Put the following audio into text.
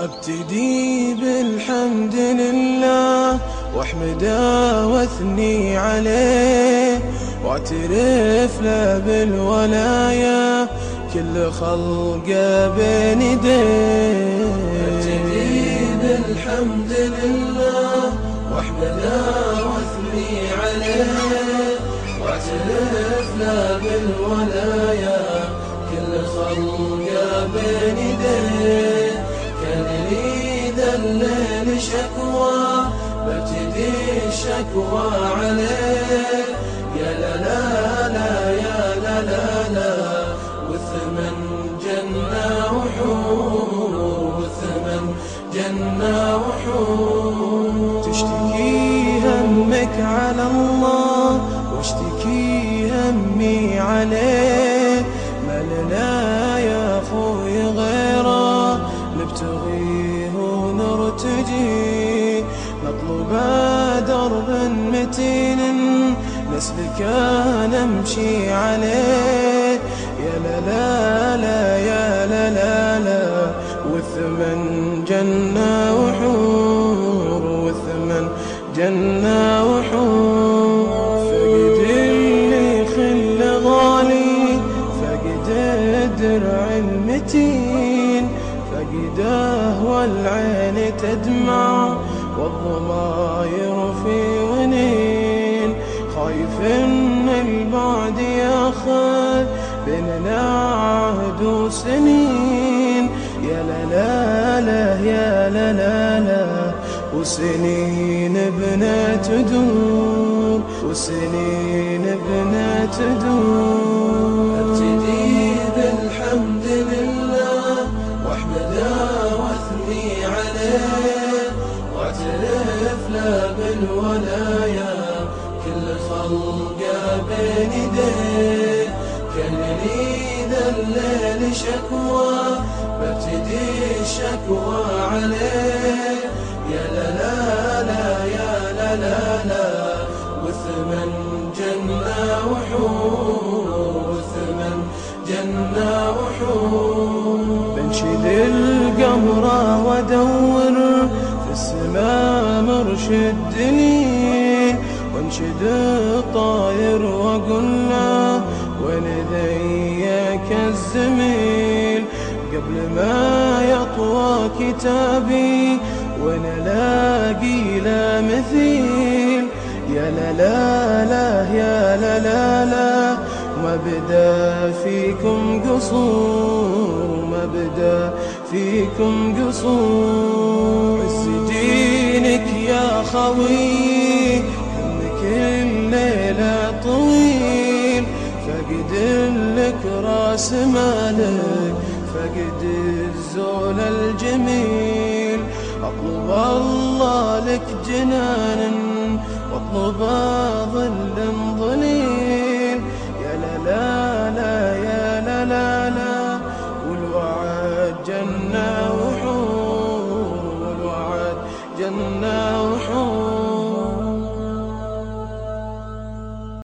أبتدي بالحمد لله واحمده واثني عليه واعترف له بالولايا كل خلقه بين يديه. أبتدي بالحمد لله واحمده واثني عليه واعترف له بالولايا كل خلقه بين يديه. الليل شكوى ببتدي الشكوى عليه يا لا لا لا يا لا لا لا. والثمن جنة وحور والثمن جنة وحور تشتكي همك على الله متين نسلكه نمشي عليه. يا لا لا لا يا لا لا لا والثمن جنة وحور والثمن جنة وحور. فقد اللي خل غالي فقد الدرع المتين. فقده والعين تدمع والضماير في ونين خايف إن البعد ياخذ بيننا عهد وسنين. يا لا لا لا يا لا لا لا وسنين بنا تدور وسنين بنا تدور. أبتدي بالحمد لله واحمده وأثني عليه. واعترف له بالولايا كل خلقه بين يديه. كان لي ذا الليل شكوى ببتدي الشكوى عليه. يا لا لا لا يا لا لا لا. والثمن جنة وحور والثمن جنة وحور. بنشد القمرة وادور في السماء مرشد دليل وانشد الطاير وين ذيك الزميل. قبل ما يطوى كتابي وأنا لاقي له مثيل. يا لا لا لا يا لا لا لا ما بدا فيكم قصور ما بدا فيكم قصور. عز دينك يا خوي همك الليلة طويل. فقد لك راس مالك فقد الزول الجميل. أطلب الله لك جنان وأطلب ظل love.